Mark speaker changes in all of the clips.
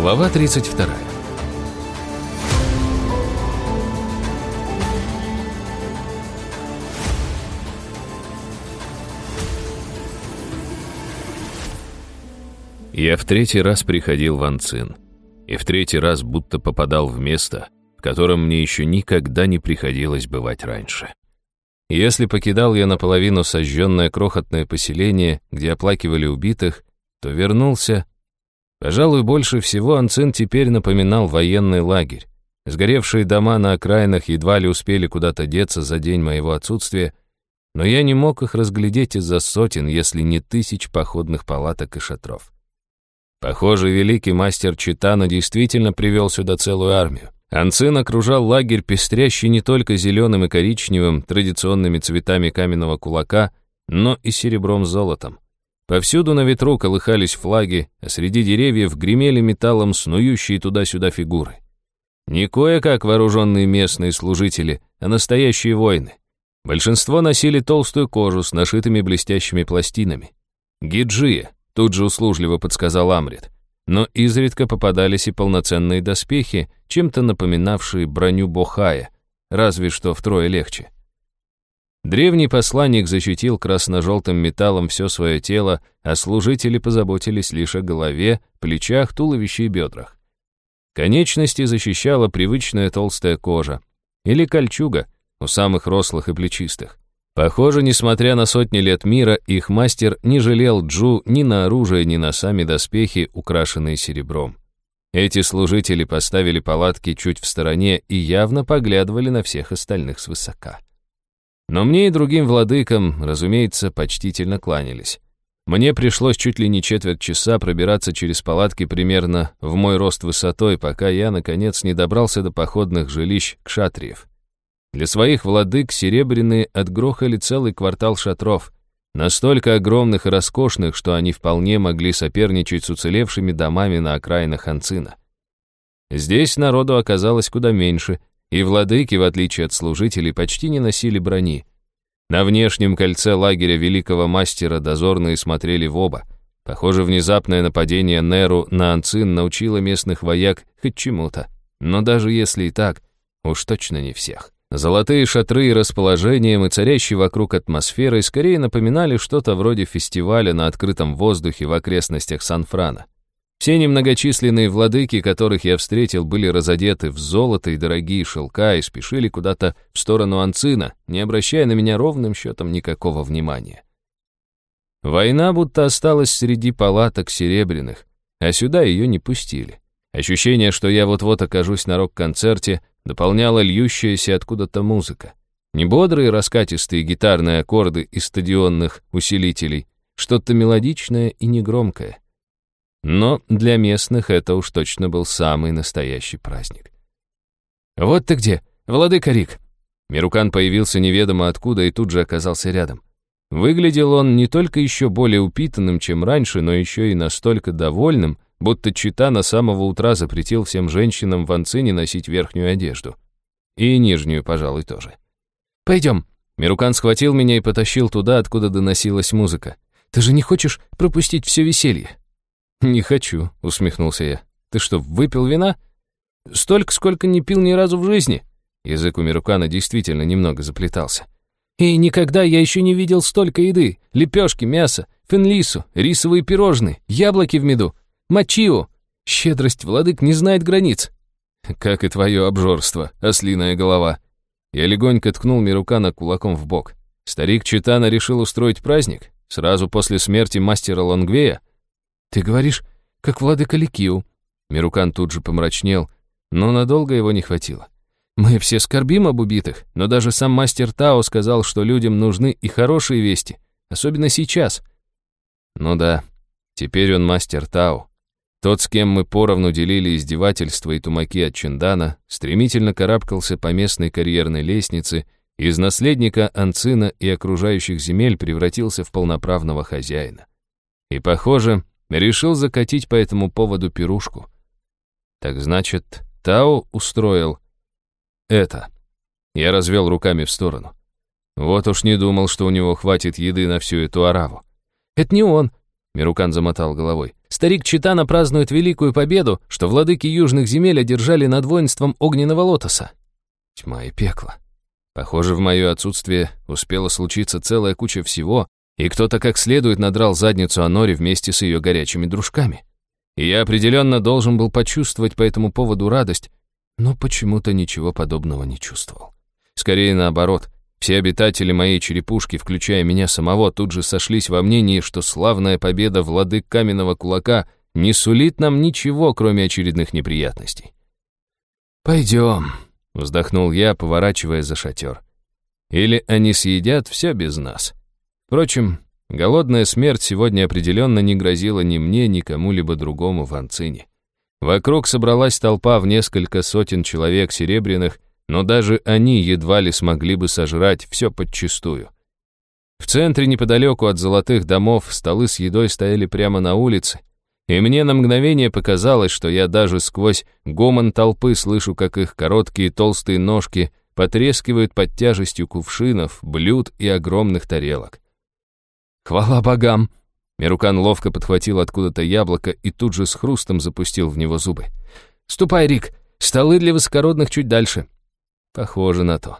Speaker 1: Глава 32. Я в третий раз приходил в Анцин. И в третий раз будто попадал в место, в котором мне еще никогда не приходилось бывать раньше. Если покидал я наполовину сожженное крохотное поселение, где оплакивали убитых, то вернулся. Пожалуй, больше всего Анцин теперь напоминал военный лагерь. Сгоревшие дома на окраинах едва ли успели куда-то деться за день моего отсутствия, но я не мог их разглядеть из-за сотен, если не тысяч походных палаток и шатров. Похоже, великий мастер Читана действительно привел сюда целую армию. Анцин окружал лагерь, пестрящий не только зеленым и коричневым, традиционными цветами каменного кулака, но и серебром-золотом. Повсюду на ветру колыхались флаги, а среди деревьев гремели металлом снующие туда-сюда фигуры. Не кое-как вооруженные местные служители, а настоящие воины. Большинство носили толстую кожу с нашитыми блестящими пластинами. Гиджия, тут же услужливо подсказал Амрит. Но изредка попадались и полноценные доспехи, чем-то напоминавшие броню Бохая, разве что втрое легче. Древний посланник защитил красно-желтым металлом все свое тело, а служители позаботились лишь о голове, плечах, туловище и бедрах. Конечности защищала привычная толстая кожа или кольчуга у самых рослых и плечистых. Похоже, несмотря на сотни лет мира, их мастер не жалел Джу ни на оружие, ни на сами доспехи, украшенные серебром. Эти служители поставили палатки чуть в стороне и явно поглядывали на всех остальных свысока. Но мне и другим владыкам, разумеется, почтительно кланялись. Мне пришлось чуть ли не четверть часа пробираться через палатки примерно в мой рост высотой, пока я, наконец, не добрался до походных жилищ кшатриев. Для своих владык серебряные отгрохали целый квартал шатров, настолько огромных и роскошных, что они вполне могли соперничать с уцелевшими домами на окраинах Анцина. Здесь народу оказалось куда меньше, и владыки, в отличие от служителей, почти не носили брони. На внешнем кольце лагеря великого мастера дозорные смотрели в оба. Похоже, внезапное нападение Неру на Анцин научило местных вояк хоть чему-то. Но даже если и так, уж точно не всех. Золотые шатры и расположением, и царящей вокруг атмосферой скорее напоминали что-то вроде фестиваля на открытом воздухе в окрестностях Сан-Франа. Все немногочисленные владыки, которых я встретил, были разодеты в золото и дорогие шелка и спешили куда-то в сторону Анцина, не обращая на меня ровным счетом никакого внимания. Война будто осталась среди палаток серебряных, а сюда ее не пустили. Ощущение, что я вот-вот окажусь на рок-концерте, дополняла льющаяся откуда-то музыка. Не бодрые раскатистые гитарные аккорды из стадионных усилителей, что-то мелодичное и негромкое. Но для местных это уж точно был самый настоящий праздник. «Вот ты где, владыка Рик!» Мирукан появился неведомо откуда и тут же оказался рядом. Выглядел он не только еще более упитанным, чем раньше, но еще и настолько довольным, будто Читана с самого утра запретил всем женщинам в Анцине носить верхнюю одежду. И нижнюю, пожалуй, тоже. «Пойдем». Мирукан схватил меня и потащил туда, откуда доносилась музыка. «Ты же не хочешь пропустить все веселье?» «Не хочу», — усмехнулся я. «Ты что, выпил вина?» «Столько, сколько не пил ни разу в жизни». Язык у Мирукана действительно немного заплетался. «И никогда я еще не видел столько еды. Лепешки, мясо, фенлису, рисовые пирожные, яблоки в меду, мочио. Щедрость владык не знает границ». «Как и твое обжорство, ослиная голова». Я легонько ткнул Мирукана кулаком в бок. Старик Читана решил устроить праздник. Сразу после смерти мастера Лонгвея «Ты говоришь, как владыка Ликиу». Мирукан тут же помрачнел, но надолго его не хватило. «Мы все скорбим об убитых, но даже сам мастер Тао сказал, что людям нужны и хорошие вести, особенно сейчас». «Ну да, теперь он мастер Тао. Тот, с кем мы поровну делили издевательства и тумаки от Чиндана, стремительно карабкался по местной карьерной лестнице, из наследника Анцина и окружающих земель превратился в полноправного хозяина. И, похоже, Решил закатить по этому поводу пирушку. Так значит, Тао устроил это. Я развел руками в сторону. Вот уж не думал, что у него хватит еды на всю эту араву. Это не он, Мирукан замотал головой.
Speaker 2: Старик Читана празднует великую победу, что владыки южных земель одержали над воинством огненного лотоса. Тьма и пекло. Похоже, в мое отсутствие успела случиться целая куча всего, и кто-то как следует надрал задницу Анори вместе с ее горячими дружками. И я определенно должен был почувствовать по этому поводу радость, но почему-то ничего подобного не чувствовал. Скорее наоборот, все обитатели моей черепушки, включая меня самого, тут же сошлись во мнении, что славная победа владык каменного кулака не сулит нам ничего, кроме очередных неприятностей. «Пойдем», — вздохнул я, поворачивая за шатер. «Или они съедят все без нас». Впрочем, голодная смерть сегодня определенно не грозила ни мне, ни кому-либо другому в Анцине. Вокруг собралась толпа в несколько сотен человек серебряных, но даже они едва ли смогли бы сожрать все подчистую. В центре, неподалеку от золотых домов, столы с едой стояли прямо на улице, и мне на мгновение показалось, что я даже сквозь гомон толпы слышу, как их короткие толстые ножки потрескивают под тяжестью кувшинов, блюд и огромных тарелок. «Хвала богам!» Мирукан ловко подхватил откуда-то яблоко и тут же с хрустом запустил в него зубы. «Ступай, Рик, столы для высокородных чуть дальше. Похоже на то.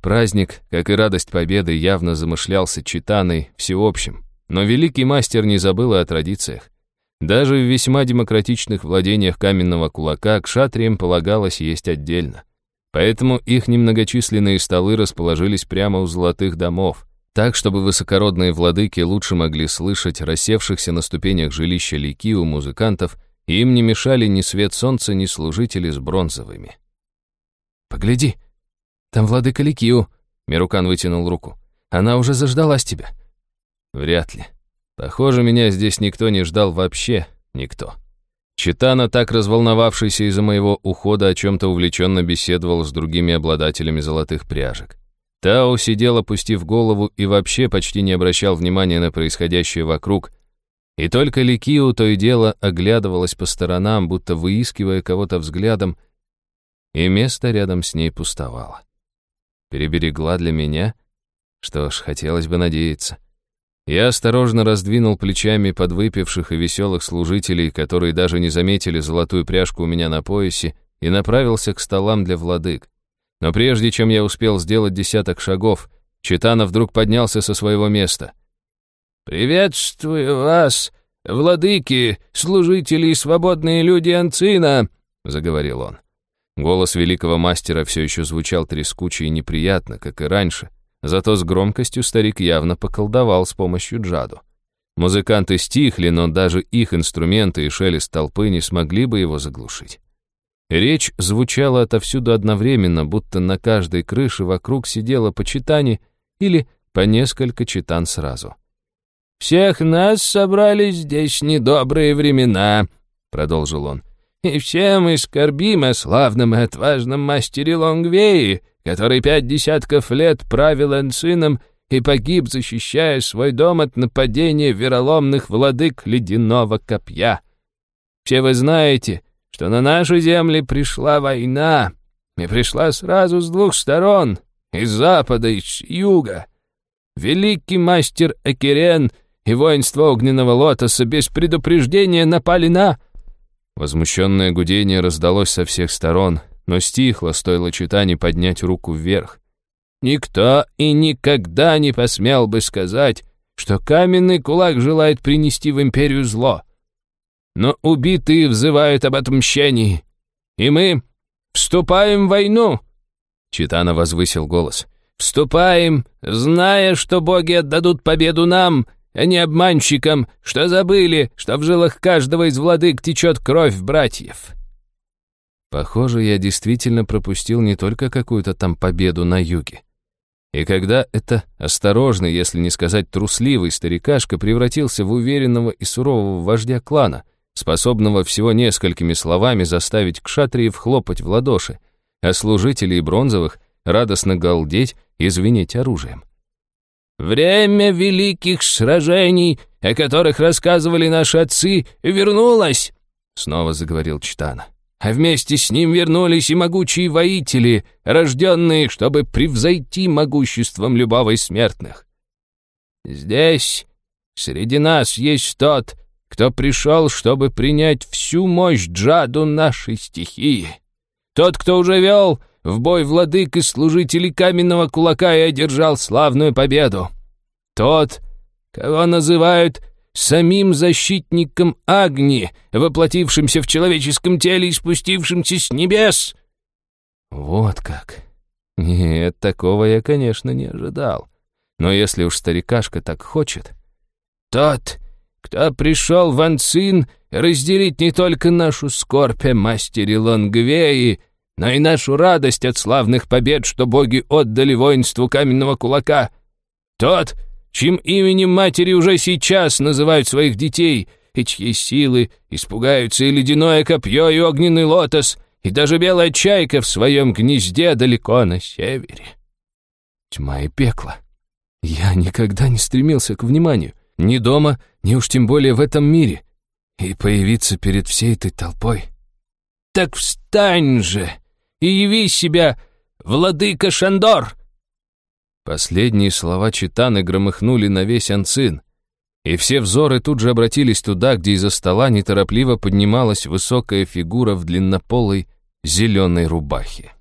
Speaker 2: Праздник, как и радость победы, явно замышлялся читаной всеобщим. Но великий мастер не забыл и о традициях. Даже в весьма демократичных владениях каменного кулака к шатриям полагалось есть отдельно. Поэтому их немногочисленные столы расположились прямо у золотых домов, так, чтобы высокородные владыки лучше могли слышать рассевшихся на ступенях жилища Ликиу музыкантов, и им не мешали ни свет солнца, ни служители с бронзовыми. «Погляди!» «Там владыка Ликиу», — Мирукан вытянул руку. «Она уже заждалась тебя». «Вряд ли. Похоже, меня здесь никто не ждал вообще, никто». Читана, так разволновавшийся из-за моего ухода, о чем-то увлеченно беседовал с другими обладателями золотых пряжек. Тао сидел, опустив голову, и вообще почти не обращал внимания на происходящее вокруг, и только Ликиу то и дело оглядывалась по сторонам, будто выискивая кого-то взглядом, и место рядом с ней пустовало. Переберегла для меня? Что ж, хотелось бы надеяться. Я осторожно раздвинул плечами подвыпивших и веселых служителей, которые даже не заметили золотую пряжку у меня на поясе, и направился к столам для владык. Но прежде чем я успел сделать десяток шагов, Читана вдруг поднялся со своего места.
Speaker 3: «Приветствую вас, владыки, служители и свободные люди Анцина!» — заговорил он.
Speaker 1: Голос великого мастера все еще звучал трескуче и неприятно, как и раньше, зато с громкостью старик явно поколдовал с помощью джаду. Музыканты стихли, но даже их инструменты и шелест толпы не смогли бы его заглушить. Речь звучала отовсюду одновременно, будто на каждой крыше вокруг сидело по читане или по несколько читан сразу.
Speaker 3: «Всех нас собрали здесь недобрые времена», — продолжил он. И все мы скорбим о славном и отважном мастере Лонгвеи, который пять десятков лет правил Энцином и погиб, защищая свой дом от нападения вероломных владык ледяного копья. Все вы знаете, что на наши земли пришла война, и пришла сразу с двух сторон, из запада и с юга. Великий мастер Экерен и воинство огненного лотоса без предупреждения напали на...
Speaker 1: Возмущенное гудение раздалось со всех сторон, но стихло, стоило читане поднять руку вверх.
Speaker 3: Никто и никогда не посмел бы сказать, что каменный кулак желает принести в империю зло. Но убитые взывают об отмщении, и мы вступаем в войну.
Speaker 1: Читана возвысил голос.
Speaker 3: «Вступаем, зная, что боги отдадут победу нам, а не обманщикам, что забыли, что в жилах каждого из владык течет кровь братьев».
Speaker 1: Похоже, я действительно пропустил не только какую-то там победу на юге. И когда это осторожный, если не сказать трусливый старикашка превратился в уверенного и сурового вождя клана, способного всего несколькими словами заставить кшатриев хлопать в ладоши, а служителей бронзовых радостно галдеть и звенеть оружием.
Speaker 3: Время великих сражений, о которых рассказывали наши отцы, вернулось, снова заговорил Читана. А вместе с ним вернулись и могучие воители, рожденные, чтобы превзойти могуществом любого из смертных. Здесь, среди нас, есть тот, кто пришел, чтобы принять всю мощь джаду нашей стихии. Тот, кто уже вел в бой владык и служителей каменного кулака и одержал славную победу. Тот, кого называют самим защитником Агни, воплотившимся в человеческом теле и спустившимся с небес.
Speaker 2: Вот как. Нет, такого я, конечно, не ожидал. Но если уж старикашка так хочет...
Speaker 3: Тот, кто пришел в Анцин разделить не только нашу скорбь о мастере Лонгвеи, но и нашу радость от славных побед, что боги отдали воинству каменного кулака. Тот, чьим именем матери уже сейчас называют своих детей, и чьи силы испугаются и ледяное копье, и огненный лотос, и даже белая чайка в своем гнезде далеко на севере.
Speaker 2: Тьма и пекло. Я никогда не стремился к вниманию, ни дома, ни уж тем более в этом мире. И появиться перед всей этой толпой.
Speaker 3: «Так встань же и яви себя, владыка Шандор!»
Speaker 2: Последние слова Читаны громыхнули на весь Анцин, и все взоры тут же обратились туда, где из-за стола неторопливо поднималась высокая фигура в длиннополой зеленой рубахе.